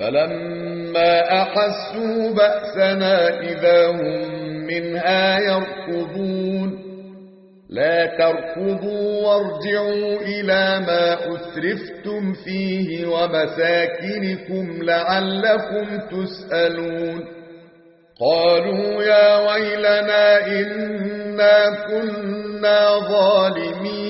فلما أحسوا بأسنا إذا هم منها يركضون لا تركضوا وارجعوا إلى ما أسرفتم فيه ومساكنكم لعلكم تسألون قالوا يا ويلنا إنا كنا ظالمين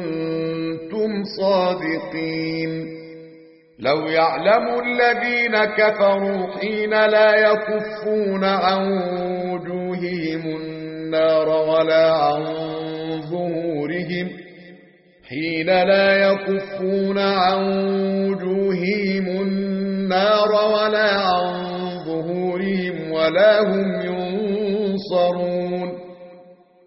صادقين. لو يعلم الذين كفروا حين لا يكفون عن وجوههم النار ولا عن ظهورهم حين لا يكفون عن وجوههم النار ولا عن ظهورهم ولا هم ينصرون.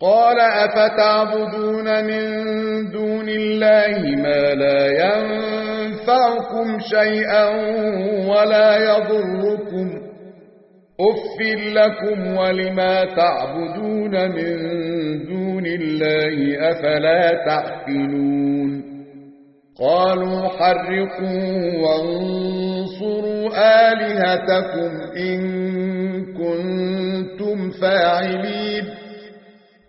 قال أفتعبدون من دون الله ما لا ينفعكم شيئا ولا يضركم أف لكم ولما تعبدون من دون الله أفلا تعقلون قالوا حرقوا وانصروا آلهتكم إن كنتم فاعلين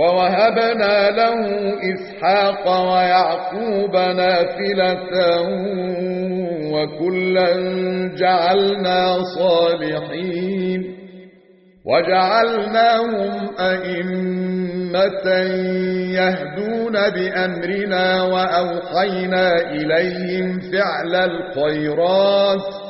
ووهبنا له إسحاق ويعقوب نافلة وكلا جعلنا صالحين وجعلناهم أئمة يهدون بأمرنا وأوحينا إليهم فعل الخيرات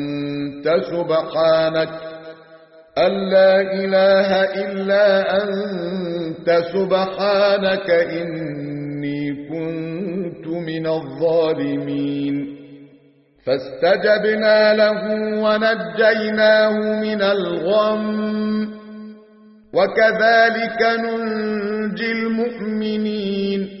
سبحانك أن لا إله إلا أنت سبحانك إني كنت من الظالمين. فاستجبنا له ونجيناه من الغم. وكذلك ننجي المؤمنين.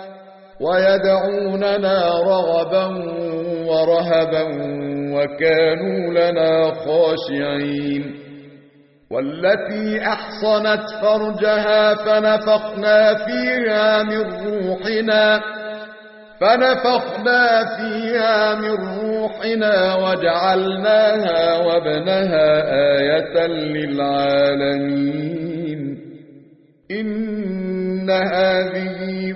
ويدعوننا رغبا ورهبا وكانوا لنا خاشعين. والتي أحصنت فرجها فنفخنا فيها من روحنا فنفخنا فيها من روحنا وجعلناها وابنها آية للعالمين. إن هذه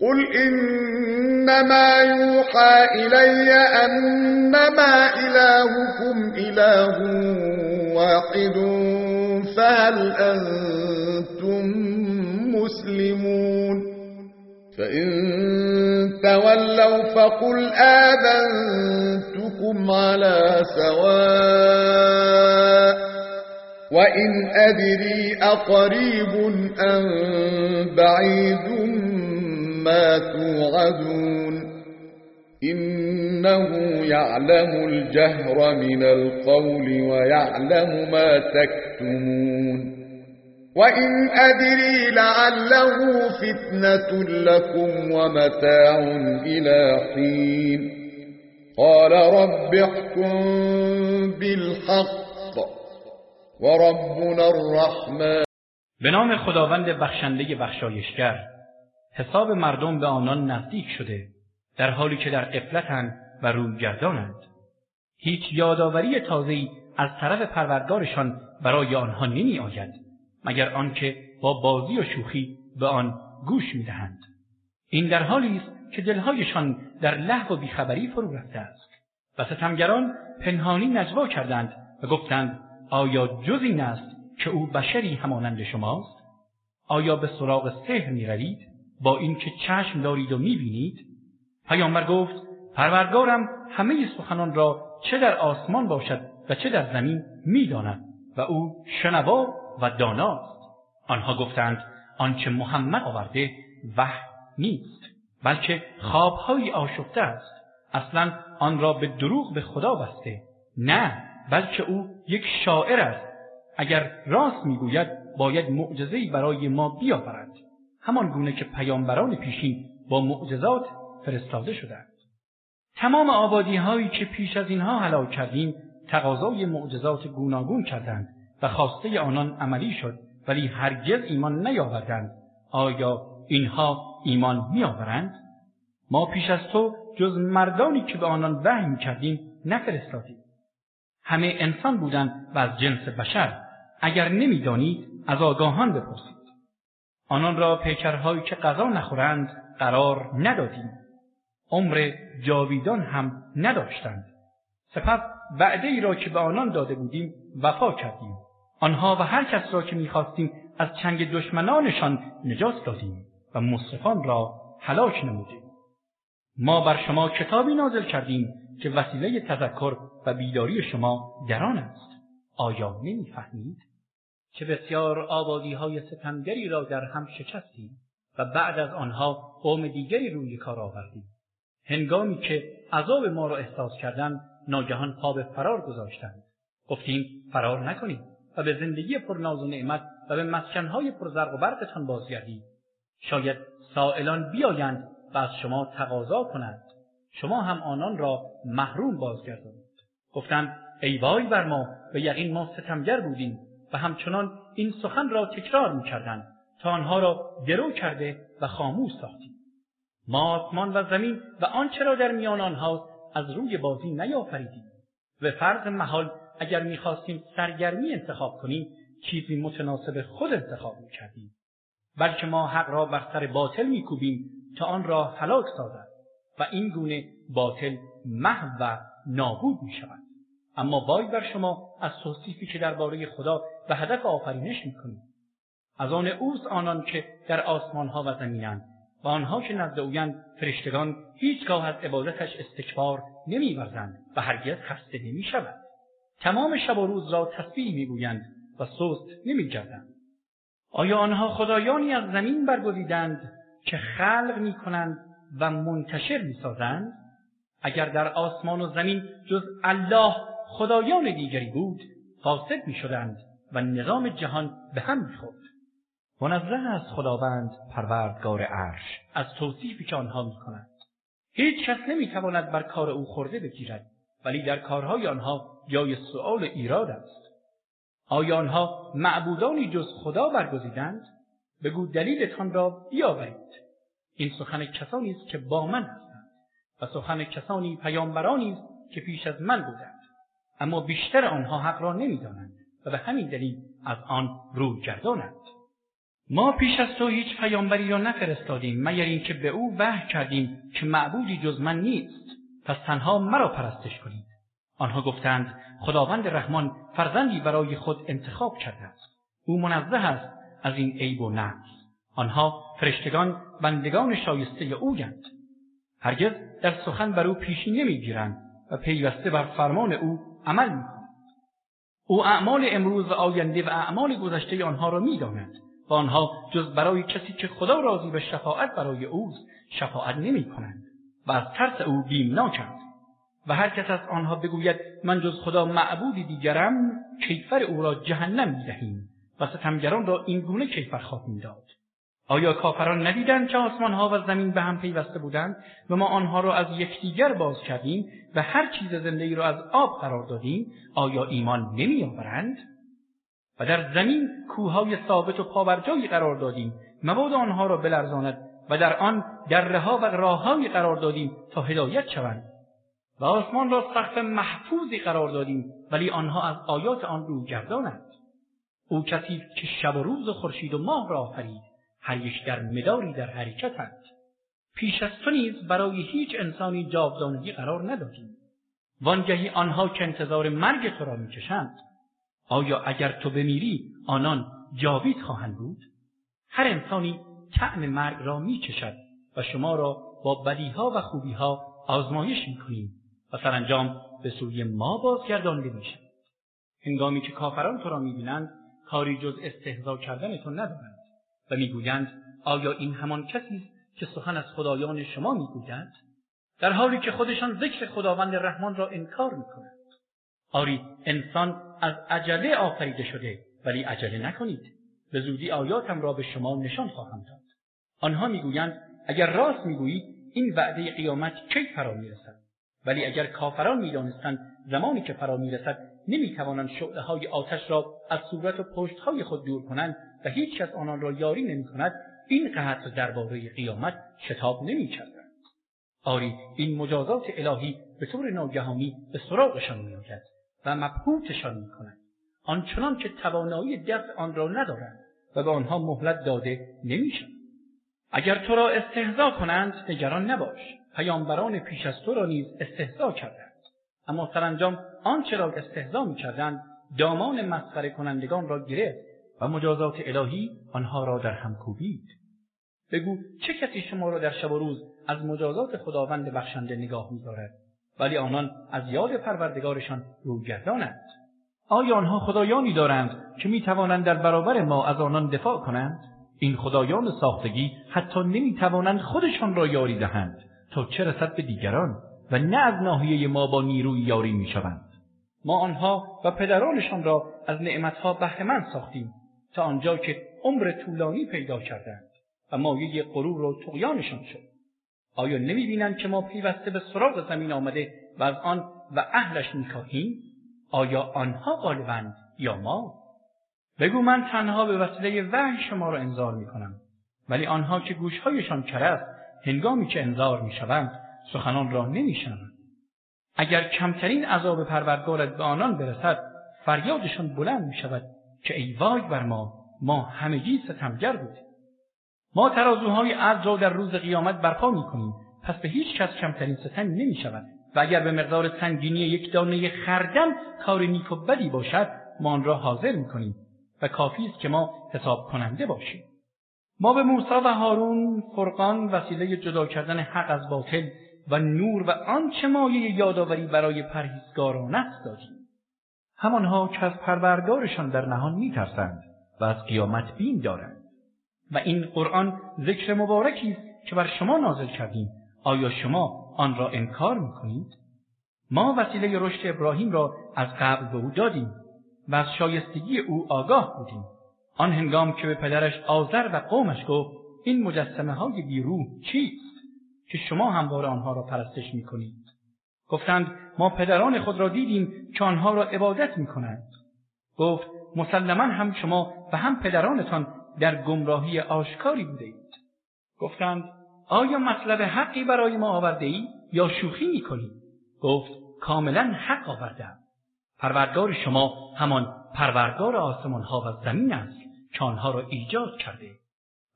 قل إنما يوحى إلي أنما إلهكم إله واحد فهل أنتم مسلمون فإن تولوا فقل آذنتكم على سواء وإن أدري أقريب أم بعيد ما توعدون إنه يعلم الجهر من القول ويعلم ما تكتمون وإن أدري لعله فتنة لكم ومتاع إلى حين قال رب احكم بالحق وربنا الرحمن به نام خداوند بخشنده بخشایشگر. حساب مردم به آنان نزدیک شده در حالی که در غفلتند و روی گردانند هیچ یادآوری تازه‌ای از طرف پروردگارشان برای آنها نمی آید مگر آنکه با بازی و شوخی به آن گوش می‌دهند. این در حالی است که دلهایشان در لهو و بیخبری فرو رفته است و ستمگران پنهانی نجوا کردند و گفتند آیا جز این است که او بشری همانند شماست؟ آیا به سراغ سحر می‌روید؟ با اینکه چشم دارید و می‌بینید پیامبر گفت پروردگارم همه سخنان را چه در آسمان باشد و چه در زمین می‌داند و او شنوا و داناست. آنها گفتند آنچه محمد آورده وحی نیست بلکه خوابهایی آشفته است. اصلا آن را به دروغ به خدا بسته. نه بلکه او یک شاعر است. اگر راست می‌گوید باید معجزه‌ای برای ما بیاورد. همان گونه که پیامبران پیشین با معجزات فرستاده شدند. تمام آبادی هایی که پیش از اینها هلاک کردیم تقاضای معجزات گوناگون کردند و خواسته آنان عملی شد ولی هرگز ایمان نیاوردند. آیا اینها ایمان میآورند؟ ما پیش از تو جز مردانی که به آنان وحی کردیم نفرستادیم. همه انسان بودند و از جنس بشر. اگر نمی‌دانید از آگاهان بپرسید. آنان را پیکرهایی که غذا نخورند قرار ندادیم. عمر جاویدان هم نداشتند. سپس وعده ای را که به آنان داده بودیم وفا کردیم. آنها و هر کس را که می‌خواستیم از چنگ دشمنانشان نجات دادیم و مسرفان را هلاک نمودیم. ما بر شما کتابی نازل کردیم که وسیله تذکر و بیداری شما در آن است. آیا نمی‌فهمید؟ چه بسیار آبادی های ستمگری را در هم شکستیم و بعد از آنها قوم دیگری روی کار آوردیم. هنگامی که عذاب ما را احساس کردند ناگهان پا به فرار گذاشتند. گفتیم فرار نکنید و به زندگی پرناز و نعمت و به مسکنهای پرزرق و برقتان بازگردید. شاید سائلان بیایند و از شما تقاضا کنند. شما هم آنان را محروم بازگردانید. گفتند ای وای بر ما به یقین ما ستمگر بودیم. همچنان این سخن را تکرار می‌کردند تا آنها را درو کرده و خاموش ساختیم ما آسمان و زمین و آنچه را در میان آنها از روی بازی نیافریدیم به فرض محال اگر می‌خواستیم سرگرمی انتخاب کنیم چیزی متناسب خود انتخاب می‌کردیم بلکه ما حق را بر سر باطل میکوبیم تا آن را هلاک سازد و این گونه باطل محو و نابود می شود. اما وای بر شما از توصیفی که درباره خدا و هدف آفرینش می‌کنید از آن اوست آنان که در آسمانها و زمینند و آنها که نزد اویند فرشتگان هیچگاه از عبادتش استکبار نمیورزند و هرگز خسته نمی‌شوند تمام شب و روز را تسبیح می‌گویند و سست نمیگردند. آیا آنها خدایانی از زمین برگزیدند که خلق می‌کنند و منتشر می‌سازند؟ اگر در آسمان و زمین جز الله خدایان دیگری بود فاسد می‌شدند. و نظام جهان به هم می‌خورد. منزه است خداوند پروردگار عرش. از توصیفی که آنها می‌کنند. هیچ کس نمی‌تواند بر کار او خرده بگیرد ولی در کارهای آنها جای سؤال و ایراد است. آیا آنها معبودانی جز خدا برگزیدند؟ بگو دلیلتان را بیاورید. این سخن کسانی است که با من هستند و سخن کسانی پیامبرانی است که پیش از من بودند. اما بیشتر آنها حق را نمی‌دانند. و به همین دلیل از آن روی گردانند ما پیش از تو هیچ پیامبری را نفرستادیم مگر اینکه به او وحی کردیم که معبودی جز من نیست. پس تنها مرا پرستش کنید. آنها گفتند خداوند رحمان فرزندی برای خود انتخاب کرده است. او منزه است از این عیب و نقص. آنها فرشتگان بندگان شایسته اویند هرگز در سخن بر او پیشی نمی‌گیرند و پیوسته بر فرمان او عمل می‌کنند. او اعمال امروز و آینده و اعمال گذشته آنها را می‌داند و آنها جز برای کسی که خدا راضی به شفاعت برای اوست شفاعت نمی کنند و از ترس او بیمناکند. و هر کس از آنها بگوید من جز خدا معبودی دیگرم کیفر او را جهنم می‌دهیم و ستمگران را این گونه کیفر خواهیم داد. آیا کافران ندیدند که آسمانها و زمین به هم پیوسته بودند و ما آنها را از یکدیگر باز کردیم و هر چیز زنده‌ای را از آب قرار دادیم آیا ایمان نمیآورند؟ و در زمین کوههای ثابت و پابرجایی قرار دادیم مبادا آنها را بلرزاند و در آن درهها و راههایی قرار دادیم تا هدایت شوند. و آسمان را سقف محفوظی قرار دادیم ولی آنها از آیات آن رو گردانند او کسی است که شب و روز و خورشید و ماه را آفرید. هر یک در مداری در حرکتند پیش از تو نیز برای هیچ انسانی جاودانگی قرار ندادیم وانگهی آنها که انتظار مرگ تو را می‌کشند آیا اگر تو بمیری آنان جاوید خواهند بود؟ هر انسانی طعم مرگ را میچشد و شما را با بدیها و خوبیها آزمایش می‌کنیم و سرانجام به سوی ما بازگردانده می‌شوید هنگامی که کافران تو را می‌بینند کاری جز استهزا کردن تو ندارند. و می‌گویند آیا این همان کسی است که سخن از خدایان شما می‌گوید در حالی که خودشان ذکر خداوند رحمان را انکار می‌کنند. آری انسان از عجله آفریده شده ولی عجله نکنید. به زودی آیاتم را به شما نشان خواهم داد. آنها می‌گویند اگر راست می‌گویید این وعده قیامت کی فرا می‌رسد؟ ولی اگر کافران می‌دانستند زمانی که فرا می‌رسد نمی‌توانند شعله های آتش را از صورت و پشت های خود دور کنند و هیچ کس آنان را یاری نمی کند این قدر درباره قیامت شتاب نمی کردند. آری این مجازات الهی به طور ناگهانی به سراغشان میآید و مبهوتشان می کند. آنچنان که توانایی دفع آن را ندارند و به آنها مهلت داده نمی‌شود. اگر تو را استهزا کنند نگران نباش پیامبران پیش از تو را نیز استهزا کردند اما سرانجام آنچه را استهزا می‌کردند دامان مسخره کنندگان را گرفت و مجازات الهی آنها را در هم کوبید. بگو چه کسی شما را در شب و روز از مجازات خداوند بخشنده نگاه میدارد؟ ولی آنان از یاد پروردگارشان روگردانند آیا آنها خدایانی دارند که می‌توانند در برابر ما از آنان دفاع کنند؟ این خدایان ساختگی حتی نمی‌توانند خودشان را یاری دهند تا چه رسد به دیگران؟ و نه از ناحیه ما با نیرویی یاری می‌شوند. ما آنها و پدرانشان را از نعمتها بهرهمند ساختیم تا آنجا که عمر طولانی پیدا کردند و مایه غرور و طغیانشان شد. آیا نمی‌بینند که ما پیوسته به سراغ زمین آمده و از آن و اهلش می‌کاهیم؟ آیا آنها غالبند یا ما؟ بگو من تنها به وسیله وحی شما را انذار می‌کنم ولی آنها که گوشهایشان کر است هنگامی که انذار می‌شوند سخنان را نمیشنوند اگر کمترین عذاب پروردگارت به آنان برسد فریادشان بلند می شود که ای وای بر ما ما همگی ستمگر بودیم. ما ترازوهای عدل را در روز قیامت برپا می کنیم پس به هیچ کس کمترین ستم نمی شود و اگر به مقدار سنگینی یک دانه خردل کار نیک و بدی باشد ما آن را حاضر می کنیم و کافی است که ما حساب کننده باشیم. ما به موسی و هارون فرقان وسیله جدا کردن حق از باطل و نور و آنچه مایه یادآوری برای پرهیزگاران است دادیم همانها که از پروردگارشان در نهان میترسند و از قیامت بیم دارند. و این قرآن ذکر مبارکی است که بر شما نازل کردیم. آیا شما آن را انکار می‌کنید؟ ما وسیله رشد ابراهیم را از قبل به او دادیم و از شایستگی او آگاه بودیم. آن هنگام که به پدرش آذر و قومش گفت این مجسمه های بیروح چیست؟ که شما همواره آنها را پرستش می کنید؟ گفتند ما پدران خود را دیدیم که آنها را عبادت می کنند. گفت مسلما هم شما و هم پدرانتان در گمراهی آشکاری بوده اید. گفتند آیا مطلب حقی برای ما آورده ای یا شوخی می کنی؟ گفت کاملا حق آوردم. پروردگار شما همان پروردگار آسمان ها و زمین است که آنها را ایجاد کرده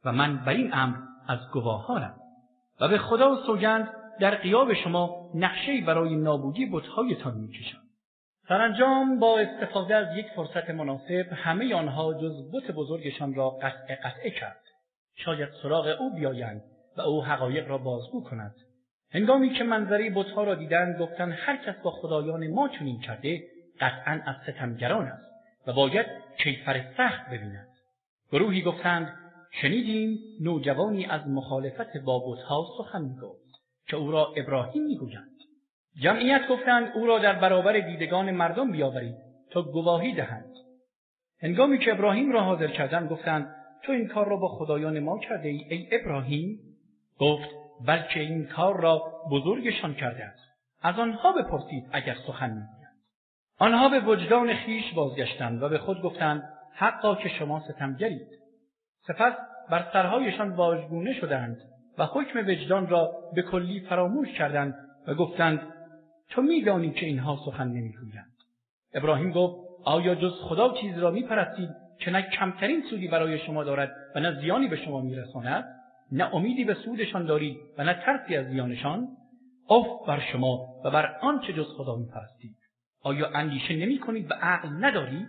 و من بر این امر از گواهانم و به خدا سوگند در غیاب شما نقشه‌ای برای نابودی بتهایتان می‌کشم. سرانجام با استفاده از یک فرصت مناسب همه آنها جز بت بزرگشان را قطعه قطعه کرد. شاید سراغ او بیایند و او حقایق را بازگو کند. هنگامی که منظره بتها را دیدند گفتند هر کس با خدایان ما چنین کرده قطعا از ستمگران است و باید کیفر سخت ببیند. گروهی گفتند شنیدیم نوجوانی از مخالفت با بتها سخن می‌گفت که او را ابراهیم می‌گویند. جمعیت گفتند او را در برابر دیدگان مردم بیاورید تا گواهی دهند. هنگامی که ابراهیم را حاضر کردند گفتند تو این کار را با خدایان ما کرده ای ای ابراهیم؟ گفت بلکه این کار را بزرگشان کرده است. از آنها بپرسید اگر سخن می‌گویند. آنها به وجدان خویش بازگشتند و به خود گفتند حقا که شما ستمگرید. سپس بر سرهایشان واژگونه شدند و حکم وجدان را به کلی فراموش کردند و گفتند تو میدانی که اینها سخن نمی‌گویند. ابراهیم گفت آیا جز خدا چیزی را میپرستید که نه کمترین سودی برای شما دارد و نه زیانی به شما میرساند؟ نه امیدی به سودشان دارید و نه ترسی از زیانشان؟ اف بر شما و بر آنچه جز خدا میپرستید. آیا اندیشه نمی کنید و عقل ندارید؟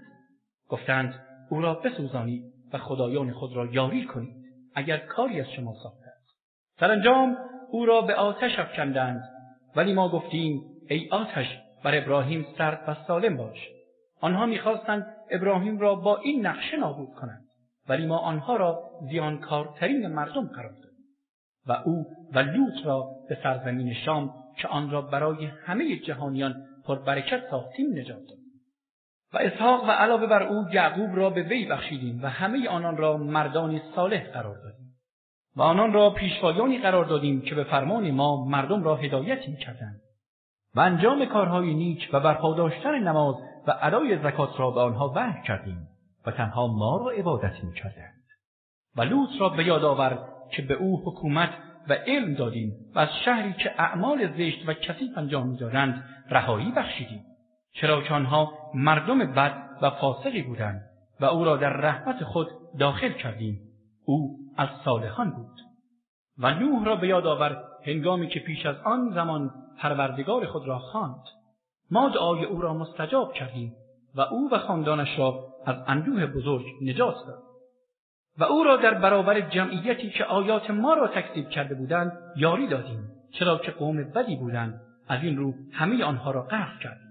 گفتند او را بسوزانید. و خدایان خود را یاری کنید اگر کاری از شما ساخته است. سرانجام او را به آتش افکندند ولی ما گفتیم ای آتش بر ابراهیم سرد و سالم باش. آنها می‌خواستند ابراهیم را با این نقشه نابود کنند ولی ما آنها را زیانکارترین مردم قرار دادیم. و او و لوط را به سرزمین شام که آن را برای همه جهانیان پربرکت ساختیم نجات دادیم. و اسحاق و علاوه بر او یعقوب را به وی بخشیدیم و همه آنان را مردانی صالح قرار دادیم. و آنان را پیشوایانی قرار دادیم که به فرمان ما مردم را هدایت می‌کردند. و انجام کارهای نیک و برپا داشتن نماز و ادای زکات را به آنها وحی کردیم و تنها ما را عبادت می‌کردند. و لوط را به یاد آور که به او حکومت و علم دادیم و از شهری که اعمال زشت و کثیف انجام می‌دادند رهایی بخشیدیم. چرا که آنها مردم بد و فاسقی بودند و او را در رحمت خود داخل کردیم. او از صالحان بود. و نوح را به یاد آور هنگامی که پیش از آن زمان پروردگار خود را خواند. ما دعای او را مستجاب کردیم و او و خاندانش را از اندوه بزرگ نجات دادیم. و او را در برابر جمعیتی که آیات ما را تکذیب کرده بودند یاری دادیم چرا که قوم بدی بودند. از این رو همه آنها را غرق کردیم.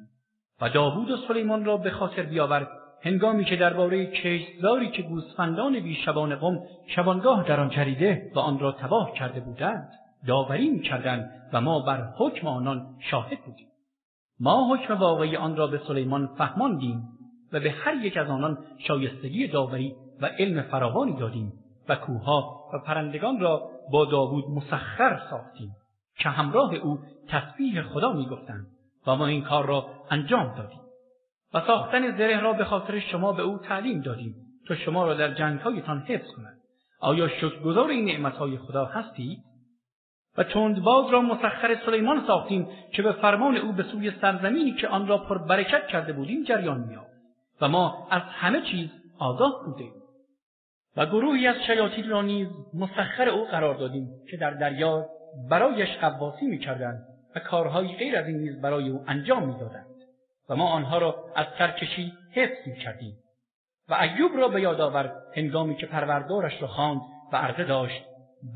و داوود و سلیمان را به خاطر بیاور هنگامی که درباره کشتزاری که گوسفندان بی‌شبان قوم شبانگاه در آن چریده و آن را تباه کرده بودند داوری می‌کردند و ما بر حکم آنان شاهد بودیم. ما حکم واقعی آن را به سلیمان فهماندیم و به هر یک از آنان شایستگی داوری و علم فراوانی دادیم و کوه‌ها و پرندگان را با داوود مسخر ساختیم که همراه او تسبیح خدا می‌گفتند. و ما این کار را انجام دادیم. و ساختن زره را به خاطر شما به او تعلیم دادیم تا شما را در جنگهایتان حفظ کند. آیا شکرگزار این نعمتهای خدا هستید؟ و تندباد را مسخر سلیمان ساختیم که به فرمان او به سوی سرزمینی که آن را پر برکت کرده بودیم جریان میافت و ما از همه چیز آگاه بودیم. و گروهی از شیاطین را نیز مسخر او قرار دادیم که در دریا برایش غواصی می‌کردند. و کارهای غیر از این نیز برای او انجام می‌دادند. و ما آنها را از سرکشی حفظ می‌کردیم. و ایوب را به یاد آور هنگامی که پروردگارش را خواند و عرضه داشت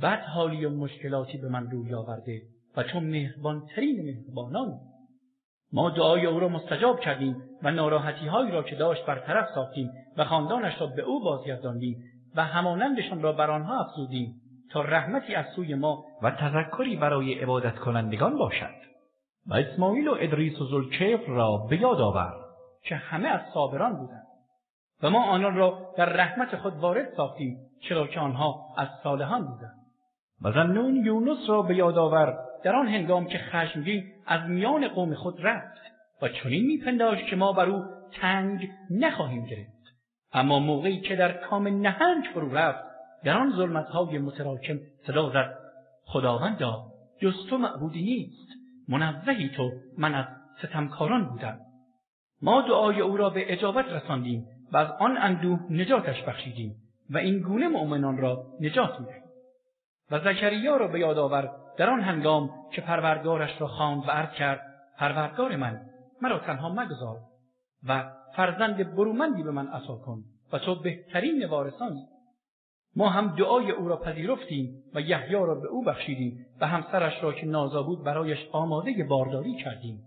بد حالی و مشکلاتی به من روی آورده و تو مهربانترین مهربانان. ما دعای او را مستجاب کردیم و ناراحتی هایی را که داشت برطرف ساختیم و خاندانش را به او بازگرداندیم و همانندشان را بر آنها افزودیم. تا رحمتی از سوی ما و تذکری برای عبادت کنندگان باشد. و اسماعیل و ادریس و ذوالکفل را به یاد آور که همه از صابران بودند. و ما آنان را در رحمت خود وارد ساختیم چرا که آنها از صالحان بودند. و ذوالنون یونس را به یاد آور در آن هنگام که خشمگین از میان قوم خود رفت و چنین میپنداشت که ما بر او تنگ نخواهیم گرفت. اما موقعی که در کام نهنگ فرو رفت در آن ظلمتهای متراکم صدا زد. خداوندا جز تو معبودی نیست. منزهی تو من از ستمکاران بودم. ما دعای او را به اجابت رساندیم و از آن اندوه نجاتش بخشیدیم و این گونه مؤمنان را نجات می‌دهیم. و زکریا را به یاد آور در آن هنگام که پروردگارش را خواند و عرض کرد پروردگار من مرا تنها مگذار و فرزند برومندی به من عطا کن و تو بهترین وارثانی. ما هم دعای او را پذیرفتیم و یحیی را به او بخشیدیم و همسرش را که نازا بود برایش آماده بارداری کردیم.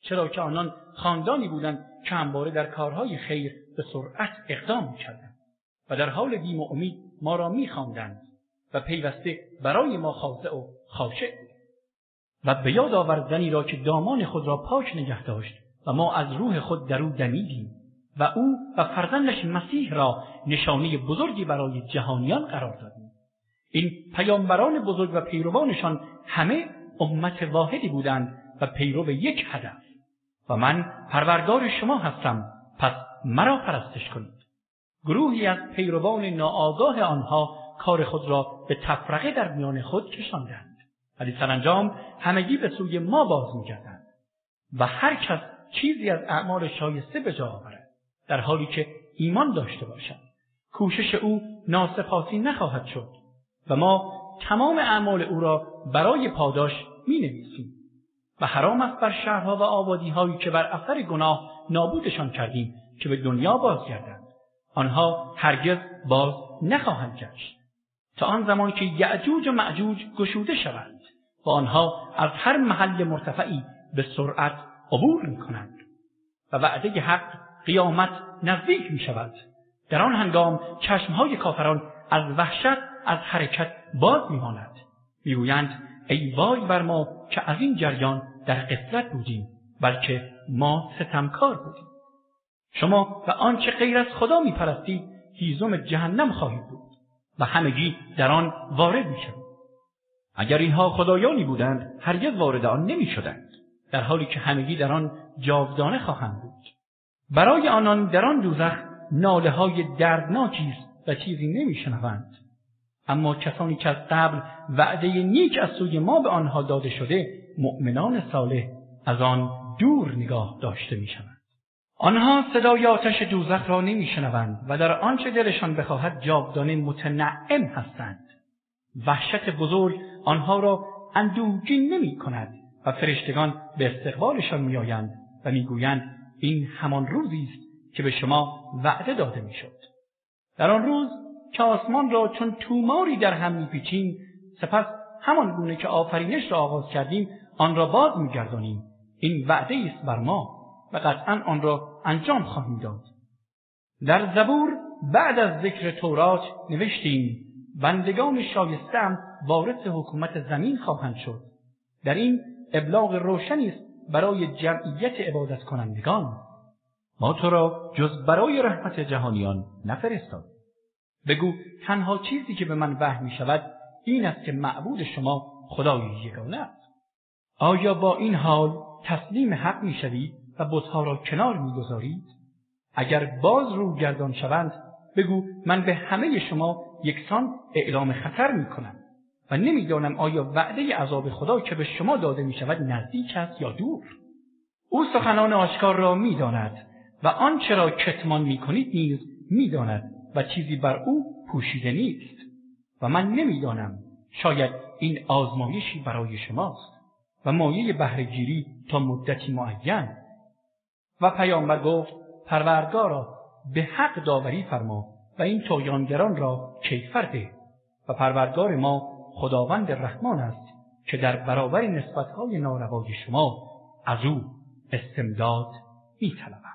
چرا که آنان خاندانی بودند که همواره در کارهای خیر به سرعت اقدام می‌کردند و در حال بیم و امید ما را میخواندند و پیوسته برای ما خاضع و خاشع و به یاد آور زنی را که دامان خود را پاک نگه داشت و ما از روح خود در او دمیدیم. و او و فرزندش مسیح را نشانه بزرگی برای جهانیان قرار دادیم این پیامبران بزرگ و پیروانشان همه امت واحدی بودند و پیرو یک هدف. و من پروردگار شما هستم پس مرا پرستش کنید. گروهی از پیروان ناآگاه آنها کار خود را به تفرقه در میان خود کشاندند. ولی سرانجام همگی به سوی ما باز میگردند و هر کس چیزی از اعمال شایسته به جا آورد. در حالی که ایمان داشته باشد. کوشش او ناسپاسی نخواهد شد و ما تمام اعمال او را برای پاداش می نویسیم و حرام است بر شهرها و آبادی هایی که بر اثر گناه نابودشان کردیم که به دنیا بازگردند. آنها هرگز باز نخواهند گشت. تا آن زمان که یأجوج و مأجوج گشوده شوند و آنها از هر محل مرتفعی به سرعت عبور می کنند و وعده حق قیامت نزدیک می شود در آن هنگام چشمهای کافران از وحشت از حرکت باز میماند. می‌گویند ای وای بر ما که از این جریان در غفلت بودیم بلکه ما ستمکار بودیم. شما و آنچه غیر از خدا میپرستید هیزم جهنم خواهید بود و همگی در آن وارد می‌شوید اگر اینها خدایانی بودند هرگز وارد آن نمی‌شدند در حالی که همگی در آن جاودانه خواهند بود. برای آنان در آن دوزخ ناله های دردناکی است و چیزی نمیشنوند. اما کسانی که از قبل وعده نیک از سوی ما به آنها داده شده مؤمنان صالح از آن دور نگاه داشته می‌شوند. آنها صدای آتش دوزخ را نمیشنوند و در آنچه دلشان بخواهد جاودانه متنعم هستند. وحشت بزرگ آنها را اندوهگین نمی کند و فرشتگان به استقبالشان میآیند و می‌گویند این همان روزی است که به شما وعده داده می‌شد. در آن روز که آسمان را چون طوماری در هم میپیچیم سپس همان گونه که آفرینش را آغاز کردیم آن را باز میگردانیم. این وعده است بر ما و قطعا آن را انجام خواهیم داد. در زبور بعد از ذکر تورات نوشتیم بندگان شایسته‌ام وارث حکومت زمین خواهند شد. در این ابلاغ روشنی است برای جمعیت عبادت کنندگان ما تو را جز برای رحمت جهانیان نفرستادیم بگو تنها چیزی که به من وحی می شود این است که معبود شما خدای یگانه است. آیا با این حال تسلیم حق می شوید و بتها را کنار می گذارید؟ اگر باز رو گردان شوند بگو من به همه شما یکسان اعلام خطر می کنم و نمی‌دانم آیا وعده عذاب خدا که به شما داده می شود نزدیک است یا دور. او سخنان آشکار را می‌داند و آنچه را کتمان می کنید نیز می‌داند و چیزی بر او پوشیده نیست. و من نمی‌دانم شاید این آزمایشی برای شماست و مایه بهرهگیری تا مدتی معین. و پیامبر گفت پروردگارا به حق داوری فرما و این طغیانگران را کیفر ده و پروردگار ما خداوند رحمان است که در برابر نسبتهای ناروای شما از او استمداد میطلبد.